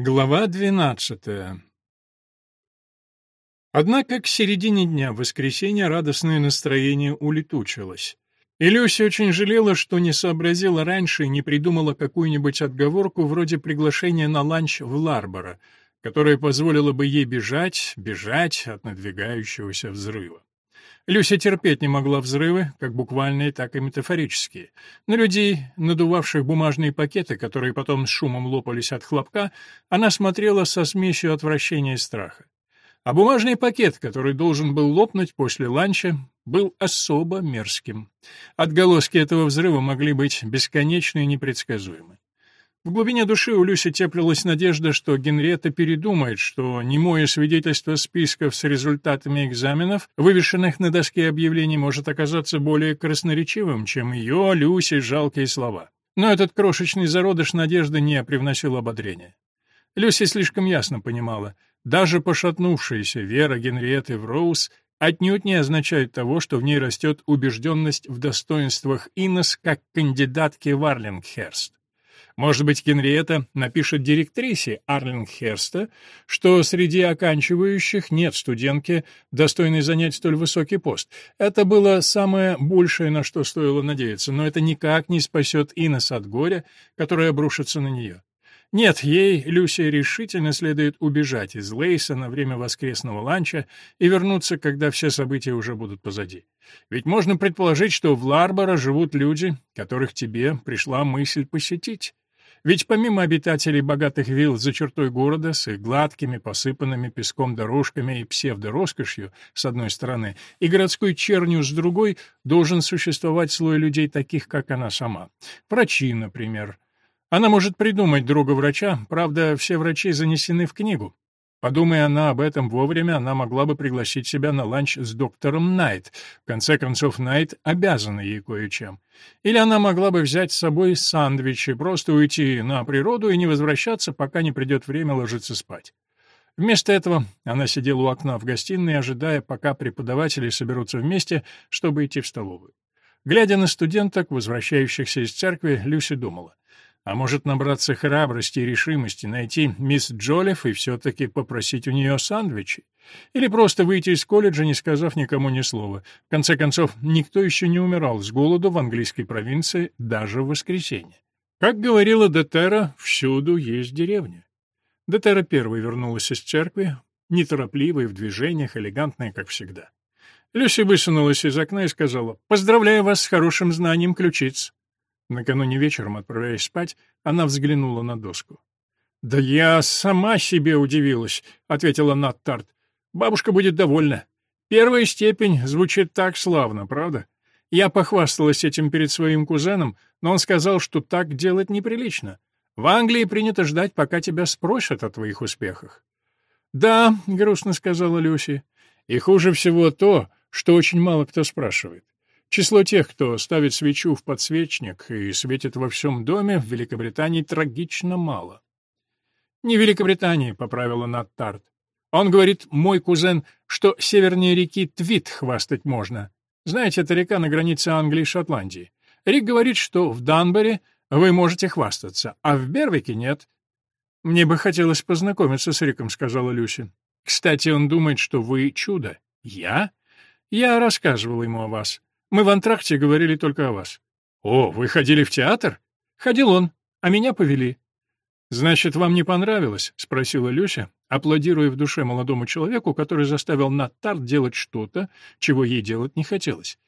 Глава двенадцатая Однако к середине дня в воскресенье радостное настроение улетучилось. И Люся очень жалела, что не сообразила раньше и не придумала какую-нибудь отговорку вроде приглашения на ланч в Ларборо, которая позволила бы ей бежать, бежать от надвигающегося взрыва. Люся терпеть не могла взрывы, как буквальные, так и метафорические. На людей, надувавших бумажные пакеты, которые потом с шумом лопались от хлопка, она смотрела со смесью отвращения и страха. А бумажный пакет, который должен был лопнуть после ланча, был особо мерзким. Отголоски этого взрыва могли быть бесконечны и непредсказуемы. В глубине души у Люси теплилась надежда, что Генриетта передумает, что немое свидетельство списков с результатами экзаменов, вывешенных на доске объявлений, может оказаться более красноречивым, чем ее, Люси, жалкие слова. Но этот крошечный зародыш надежды не привносил ободрения. Люси слишком ясно понимала, даже пошатнувшаяся вера Генриетты в Роуз отнюдь не означает того, что в ней растет убежденность в достоинствах Иннес как кандидатки в Арлингхерст. Может быть, Генриетта напишет директрисе Арлингхерста, что среди оканчивающих нет студентки, достойной занять столь высокий пост. Это было самое большее, на что стоило надеяться, но это никак не спасет Инес от горя, которое обрушится на нее. Нет, ей, Люси, решительно следует убежать из Лейса на время воскресного ланча и вернуться, когда все события уже будут позади. Ведь можно предположить, что в Ларборо живут люди, которых тебе пришла мысль посетить. Ведь помимо обитателей богатых вилл за чертой города с их гладкими, посыпанными песком дорожками и псевдороскошью с одной стороны, и городской чернью с другой, должен существовать слой людей таких, как она сама. Врачи, например. Она может придумать друга врача, правда, все врачи занесены в книгу. Подумая она об этом вовремя, она могла бы пригласить себя на ланч с доктором Найт. В конце концов, Найт обязана ей кое-чем. Или она могла бы взять с собой сандвичи, просто уйти на природу и не возвращаться, пока не придет время ложиться спать. Вместо этого она сидела у окна в гостиной, ожидая, пока преподаватели соберутся вместе, чтобы идти в столовую. Глядя на студенток, возвращающихся из церкви, Люси думала — а может набраться храбрости и решимости, найти мисс Джолиф и все-таки попросить у нее сандвичи? Или просто выйти из колледжа, не сказав никому ни слова? В конце концов, никто еще не умирал с голоду в английской провинции даже в воскресенье. Как говорила Детера, всюду есть деревня. Детера первой вернулась из церкви, неторопливая в движениях, элегантная, как всегда. Люси высунулась из окна и сказала, «Поздравляю вас с хорошим знанием ключиц». Накануне вечером, отправляясь спать, она взглянула на доску. «Да я сама себе удивилась», — ответила Нат Тарт. «Бабушка будет довольна. Первая степень звучит так славно, правда? Я похвасталась этим перед своим кузеном, но он сказал, что так делать неприлично. В Англии принято ждать, пока тебя спросят о твоих успехах». «Да», — грустно сказала Люси, — «и хуже всего то, что очень мало кто спрашивает. Число тех, кто ставит свечу в подсвечник и светит во всем доме, в Великобритании трагично мало. «Не Великобритании», — поправила Нат Тарт. «Он говорит, мой кузен, что севернее реки Твит хвастать можно. Знаете, это река на границе Англии и Шотландии. Рик говорит, что в Данборе вы можете хвастаться, а в Бервике нет». «Мне бы хотелось познакомиться с Риком», — сказала Люси. «Кстати, он думает, что вы чудо». «Я?» «Я рассказывал ему о вас. Мы в антракте говорили только о вас. О, вы ходили в театр? Ходил он, а меня повели. Значит, вам не понравилось? спросила Люся, аплодируя в душе молодому человеку, который заставил Натар делать что-то, чего ей делать не хотелось.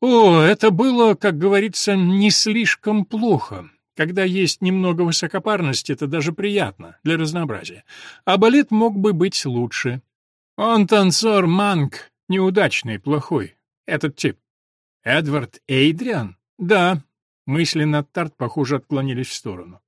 О, это было, как говорится, не слишком плохо. Когда есть немного высокопарности, это даже приятно, для разнообразия. А балет мог бы быть лучше. Он танцор Манк, неудачный, плохой. Этот тип. Эдвард Эйдриан? Да. Мысли над Тарт, похоже, отклонились в сторону.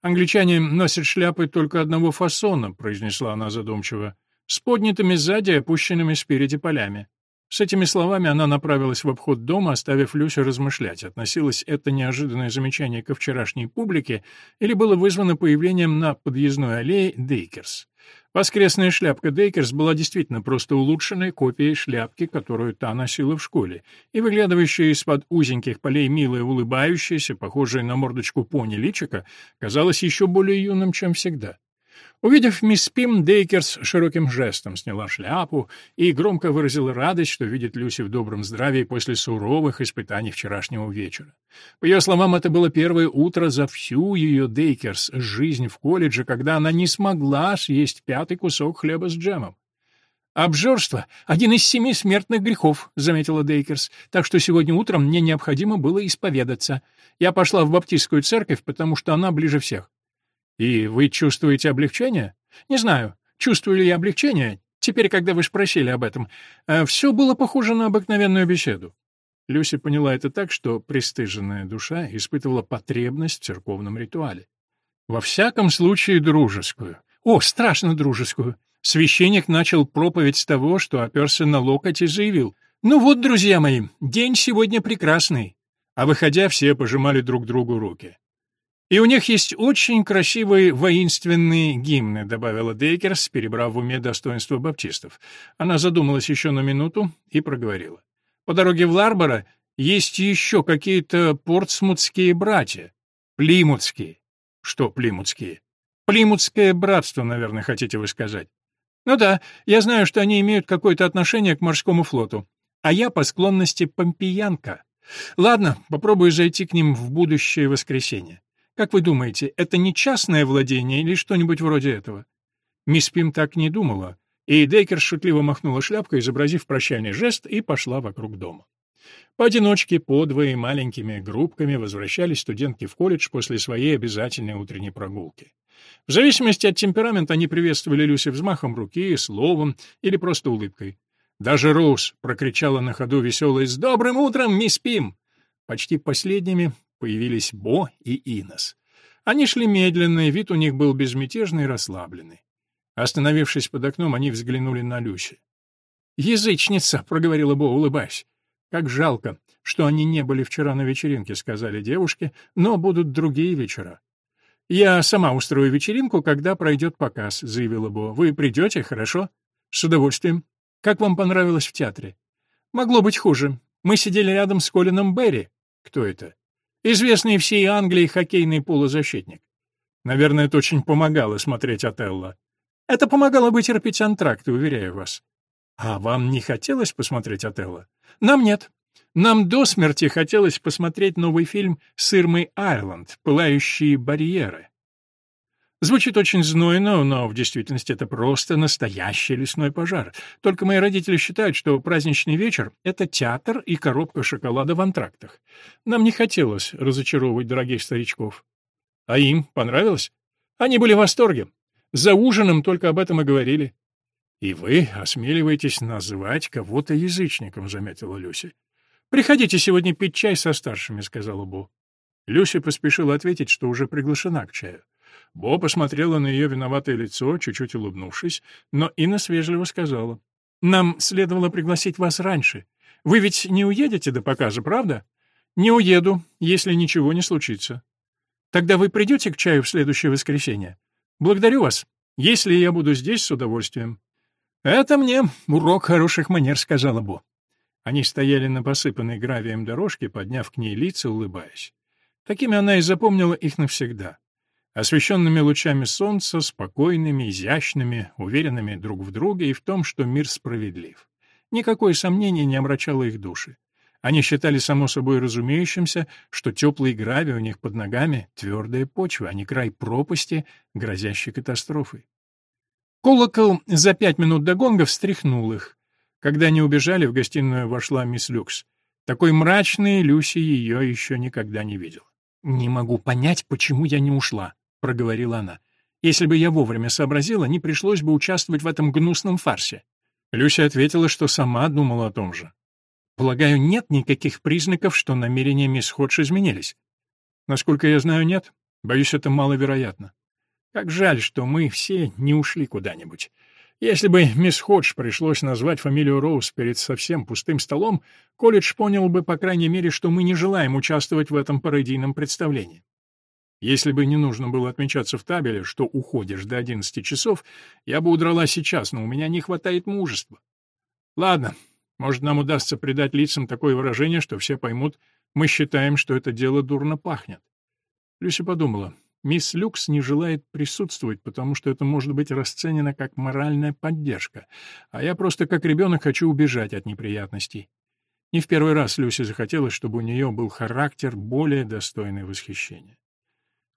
«Англичане носят шляпы только одного фасона», — произнесла она задумчиво, «с поднятыми сзади и опущенными спереди полями». С этими словами она направилась в обход дома, оставив Люсю размышлять, относилось это неожиданное замечание ко вчерашней публике или было вызвано появлением на подъездной аллее Дейкерс. Воскресная шляпка Дейкерс была действительно просто улучшенной копией шляпки, которую та носила в школе, и выглядывающая из-под узеньких полей милая улыбающаяся, похожая на мордочку пони личика, казалась еще более юным, чем всегда. Увидев мисс Пим, Дейкерс широким жестом сняла шляпу и громко выразила радость, что видит Люси в добром здравии после суровых испытаний вчерашнего вечера. По ее словам, это было первое утро за всю ее Дейкерс жизнь в колледже, когда она не смогла съесть пятый кусок хлеба с джемом. «Обжорство — один из семи смертных грехов», — заметила Дейкерс, «так что сегодня утром мне необходимо было исповедаться. Я пошла в баптистскую церковь, потому что она ближе всех». «И вы чувствуете облегчение?» «Не знаю, чувствую ли я облегчение, теперь, когда вы спросили об этом. Э, Все было похоже на обыкновенную беседу». Люси поняла это так, что пристыженная душа испытывала потребность в церковном ритуале. Во всяком случае, дружескую. О, страшно дружескую. Священник начал проповедь с того, что оперся на локоть и заявил, «Ну вот, друзья мои, день сегодня прекрасный». А выходя, все пожимали друг другу руки. «И у них есть очень красивые воинственные гимны», — добавила Дейкерс, перебрав в уме достоинства баптистов. Она задумалась еще на минуту и проговорила. «По дороге в Ларборо есть еще какие-то портсмутские братья. Плимутские». «Что плимутские?» «Плимутское братство, наверное, хотите вы сказать». Ну да, я знаю, что они имеют какое-то отношение к морскому флоту. А я по склонности помпиянка. Ладно, попробую зайти к ним в будущее воскресенье. Как вы думаете, это не частное владение или что-нибудь вроде этого? Мисс Пим так не думала, и Дейкер шутливо махнула шляпкой, изобразив прощальный жест, и пошла вокруг дома. Поодиночке, подвое маленькими группками возвращались студентки в колледж после своей обязательной утренней прогулки. В зависимости от темперамента они приветствовали Люси взмахом руки, словом или просто улыбкой. Даже Роуз прокричала на ходу веселой «С добрым утром, мисс Пим!». Почти последними появились Бо и Инес. Они шли медленно, и вид у них был безмятежный и расслабленный. Остановившись под окном, они взглянули на Люси. «Язычница!» — проговорила Бо, улыбаясь. «Как жалко, что они не были вчера на вечеринке», — сказали девушки, — «но будут другие вечера». «Я сама устрою вечеринку, когда пройдет показ», — заявила Бо. «Вы придете, хорошо?» «С удовольствием. Как вам понравилось в театре?» «Могло быть хуже. Мы сидели рядом с Колином Берри». «Кто это?» «Известный всей Англии хоккейный полузащитник». «Наверное, это очень помогало смотреть Отелло». «Это помогало вытерпеть антракты, уверяю вас». «А вам не хотелось посмотреть Отелло?» «Нам нет. Нам до смерти хотелось посмотреть новый фильм с Ирмой Айрланд «Пылающие барьеры». Звучит очень знойно, но в действительности это просто настоящий лесной пожар. Только мои родители считают, что праздничный вечер — это театр и коробка шоколада в антрактах. Нам не хотелось разочаровывать дорогих старичков. А им понравилось? Они были в восторге. За ужином только об этом и говорили. — И вы осмеливаетесь называть кого-то язычником, — заметила Люся. «Приходите сегодня пить чай со старшими», — сказала Бо. Люся поспешила ответить, что уже приглашена к чаю. Бо посмотрела на ее виноватое лицо, чуть-чуть улыбнувшись, но Инна свежливо сказала. «Нам следовало пригласить вас раньше. Вы ведь не уедете до показа, правда?» «Не уеду, если ничего не случится». «Тогда вы придете к чаю в следующее воскресенье?» «Благодарю вас. Если я буду здесь, с удовольствием». «Это мне урок хороших манер», — сказала Бо. Они стояли на посыпанной гравием дорожке, подняв к ней лица, улыбаясь. Такими она и запомнила их навсегда. Освещенными лучами солнца, спокойными, изящными, уверенными друг в друге и в том, что мир справедлив. Никакое сомнение не омрачало их души. Они считали само собой разумеющимся, что теплый гравий у них под ногами — твердая почва, а не край пропасти, грозящей катастрофой. Колокол за пять минут до гонга встряхнул их. Когда они убежали, в гостиную вошла мисс Люкс. Такой мрачной Люси ее еще никогда не видел. «Не могу понять, почему я не ушла», — проговорила она. «Если бы я вовремя сообразила, не пришлось бы участвовать в этом гнусном фарсе». Люся ответила, что сама думала о том же. «Полагаю, нет никаких признаков, что намерения мисс Ходж изменились?» «Насколько я знаю, нет. Боюсь, это маловероятно. Как жаль, что мы все не ушли куда-нибудь. Если бы мисс Ходж пришлось назвать фамилию Роуз перед совсем пустым столом, колледж понял бы, по крайней мере, что мы не желаем участвовать в этом пародийном представлении. Если бы не нужно было отмечаться в табеле, что уходишь до одиннадцати часов, я бы удрала сейчас, но у меня не хватает мужества. Ладно, может, нам удастся придать лицам такое выражение, что все поймут, мы считаем, что это дело дурно пахнет. Люся подумала, Мисс Люкс не желает присутствовать, потому что это может быть расценено как моральная поддержка, а я просто как ребенок хочу убежать от неприятностей. Не в первый раз Люси захотелось, чтобы у нее был характер более достойный восхищения.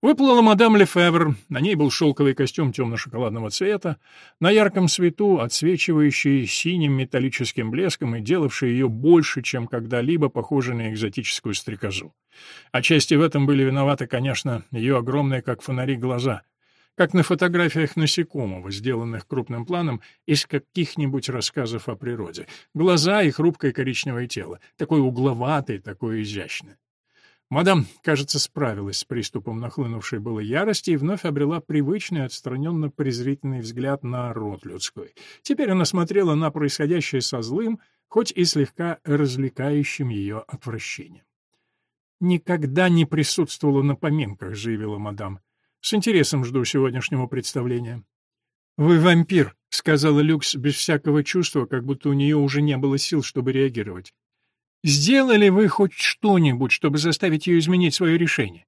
Выплыла мадам Лефевр, на ней был шелковый костюм темно-шоколадного цвета, на ярком свету, отсвечивающий синим металлическим блеском и делавший ее больше, чем когда-либо похожей на экзотическую стрекозу. Отчасти в этом были виноваты, конечно, ее огромные, как фонари, глаза, как на фотографиях насекомого, сделанных крупным планом из каких-нибудь рассказов о природе. Глаза и хрупкое коричневое тело, такое угловатое, такое изящное. Мадам, кажется, справилась с приступом нахлынувшей было ярости и вновь обрела привычный отстраненно-презрительный взгляд на род людской. Теперь она смотрела на происходящее со злым, хоть и слегка развлекающим ее отвращением. «Никогда не присутствовала на поминках», — заявила мадам. «С интересом жду сегодняшнего представления». «Вы вампир», — сказала Люкс без всякого чувства, как будто у нее уже не было сил, чтобы реагировать. Сделали вы хоть что-нибудь, чтобы заставить ее изменить свое решение?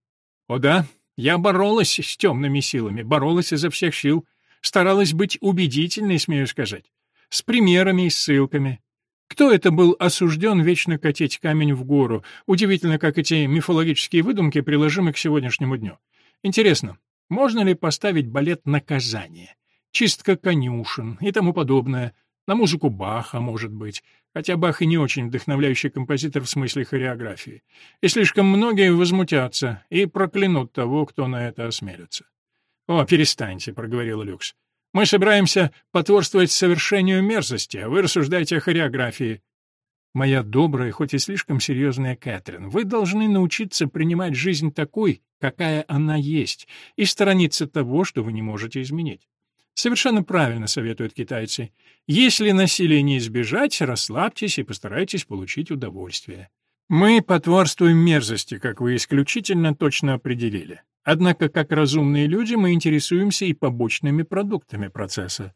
О да, я боролась с темными силами, боролась изо всех сил, старалась быть убедительной, смею сказать, с примерами и ссылками. Кто это был осужден вечно катить камень в гору? Удивительно, как эти мифологические выдумки приложимы к сегодняшнему дню. Интересно, можно ли поставить балет «Наказание»? Чистка конюшен и тому подобное. На музыку Баха, может быть хотя Бах и не очень вдохновляющий композитор в смысле хореографии. И слишком многие возмутятся и проклянут того, кто на это осмелится. «О, перестаньте», — проговорил Люкс. «Мы собираемся потворствовать совершению мерзости, а вы рассуждаете о хореографии». «Моя добрая, хоть и слишком серьезная Кэтрин, вы должны научиться принимать жизнь такой, какая она есть, и сторониться того, что вы не можете изменить. Совершенно правильно советуют китайцы. Если насилия не избежать, расслабьтесь и постарайтесь получить удовольствие. Мы потворствуем мерзости, как вы исключительно точно определили. Однако, как разумные люди, мы интересуемся и побочными продуктами процесса.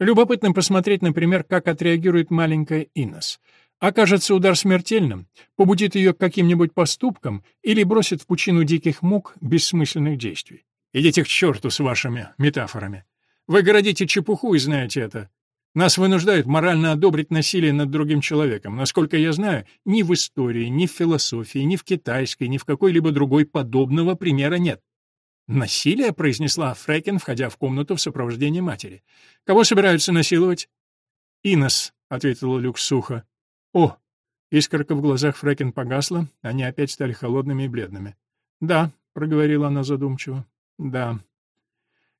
Любопытно посмотреть, например, как отреагирует маленькая Инес. Окажется удар смертельным, побудит ее к каким-нибудь поступкам или бросит в пучину диких мук бессмысленных действий. Идите к черту с вашими метафорами. Вы городите чепуху и знаете это. Нас вынуждают морально одобрить насилие над другим человеком. Насколько я знаю, ни в истории, ни в философии, ни в китайской, ни в какой-либо другой подобного примера нет. «Насилие?» — произнесла Фрекен, входя в комнату в сопровождении матери. «Кого собираются насиловать?» «Инос», — ответила Люк сухо. «О!» — искорка в глазах Фрекен погасла, они опять стали холодными и бледными. «Да», — проговорила она задумчиво, — «да».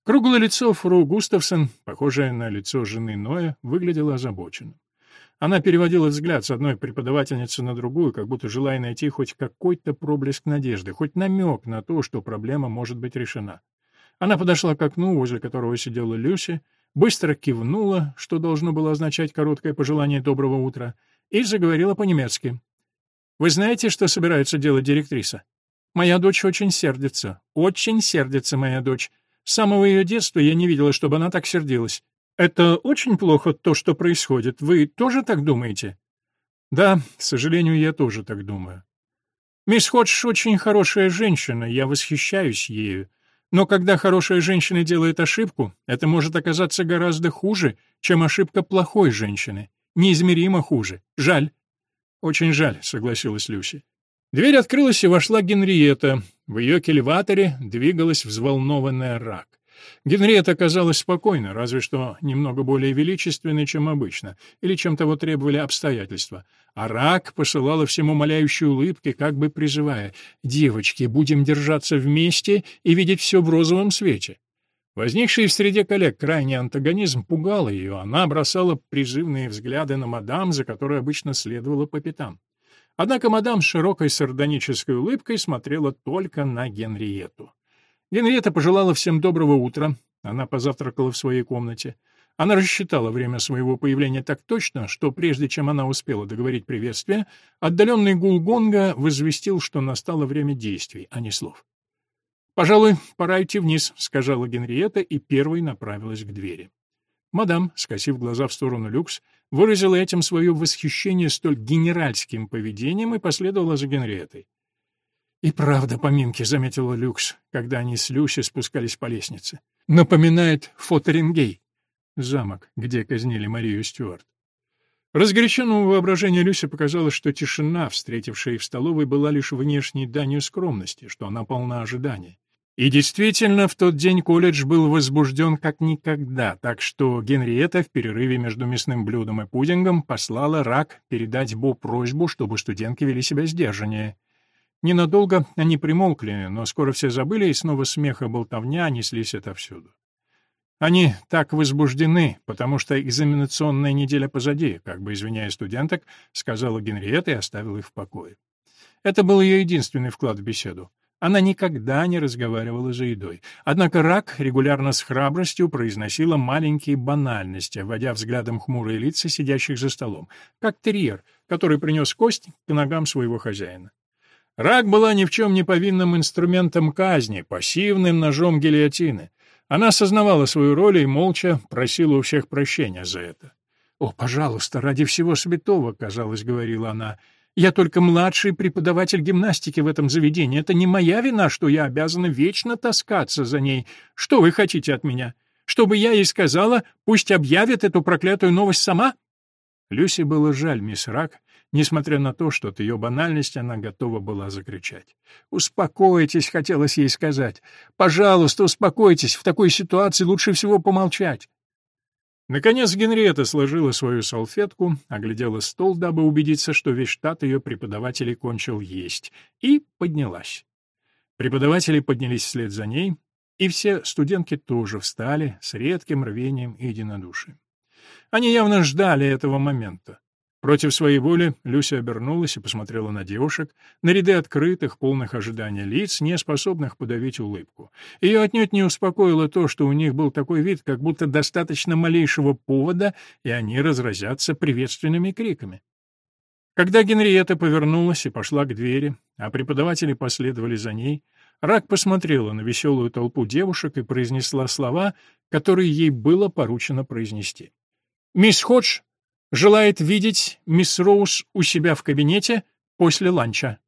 Круглое лицо фру Густавсон, похожее на лицо жены Ноя, выглядело озабоченным. Она переводила взгляд с одной преподавательницы на другую, как будто желая найти хоть какой-то проблеск надежды, хоть намек на то, что проблема может быть решена. Она подошла к окну, возле которого сидела Люси, быстро кивнула, что должно было означать короткое пожелание доброго утра, и заговорила по-немецки. «Вы знаете, что собирается делать директриса? Моя дочь очень сердится. Очень сердится моя дочь. С самого ее детства я не видела, чтобы она так сердилась. Это очень плохо, то, что происходит. Вы тоже так думаете? Да, к сожалению, я тоже так думаю. Мисс Ходж очень хорошая женщина, я восхищаюсь ею. Но когда хорошая женщина делает ошибку, это может оказаться гораздо хуже, чем ошибка плохой женщины. Неизмеримо хуже. Жаль. Очень жаль, согласилась Люси. Дверь открылась, и вошла Генриетта. В ее кельваторе двигалась взволнованная рак. Генриетта казалась спокойной, разве что немного более величественной, чем обычно, или чем того требовали обстоятельства. А рак посылала всему моляющие улыбки, как бы призывая «Девочки, будем держаться вместе и видеть все в розовом свете». Возникший в среде коллег крайний антагонизм пугал ее, она бросала призывные взгляды на мадам, за которой обычно следовала по пятам. Однако мадам с широкой сардонической улыбкой смотрела только на Генриету. Генриетта пожелала всем доброго утра. Она позавтракала в своей комнате. Она рассчитала время своего появления так точно, что прежде чем она успела договорить приветствие, отдаленный гул гонга возвестил, что настало время действий, а не слов. «Пожалуй, пора идти вниз», — сказала Генриетта и первой направилась к двери. Мадам, скосив глаза в сторону люкс, выразила этим свое восхищение столь генеральским поведением и последовала за Генриеттой. «И правда поминки», — заметила Люкс, когда они с Люси спускались по лестнице. «Напоминает Фотерингей, замок, где казнили Марию Стюарт». Разгоряченному воображению Люси показалось, что тишина, встретившая их в столовой, была лишь внешней данью скромности, что она полна ожидания. И действительно, в тот день колледж был возбужден как никогда, так что Генриетта в перерыве между мясным блюдом и пудингом послала Рак передать Бо просьбу, чтобы студентки вели себя сдержаннее. Ненадолго они примолкли, но скоро все забыли, и снова смех и болтовня неслись отовсюду. Они так возбуждены, потому что экзаменационная неделя позади, как бы извиняя студенток, сказала Генриетта и оставила их в покое. Это был ее единственный вклад в беседу. Она никогда не разговаривала за едой. Однако Рак регулярно с храбростью произносила маленькие банальности, вводя взглядом хмурые лица сидящих за столом, как терьер, который принес кость к ногам своего хозяина. Рак была ни в чем не повинным инструментом казни, пассивным ножом гильотины. Она осознавала свою роль и молча просила у всех прощения за это. «О, пожалуйста, ради всего святого», — казалось, говорила она, — «я только младший преподаватель гимнастики в этом заведении. Это не моя вина, что я обязана вечно таскаться за ней. Что вы хотите от меня? Чтобы я ей сказала, пусть объявит эту проклятую новость сама?» Люси было жаль мисс Рак, несмотря на то, что от ее банальности она готова была закричать. «Успокойтесь», — хотелось ей сказать. «Пожалуйста, успокойтесь, в такой ситуации лучше всего помолчать». Наконец Генриетта сложила свою салфетку, оглядела стол, дабы убедиться, что весь штат ее преподавателей кончил есть, и поднялась. Преподаватели поднялись вслед за ней, и все студентки тоже встали с редким рвением и единодушием. Они явно ждали этого момента. Против своей воли Люся обернулась и посмотрела на девушек, на ряды открытых, полных ожидания лиц, не способных подавить улыбку. Ее отнюдь не успокоило то, что у них был такой вид, как будто достаточно малейшего повода, и они разразятся приветственными криками. Когда Генриетта повернулась и пошла к двери, а преподаватели последовали за ней, Рак посмотрела на веселую толпу девушек и произнесла слова, которые ей было поручено произнести. «Мисс Ходж желает видеть мисс Роуз у себя в кабинете после ланча».